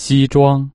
西装。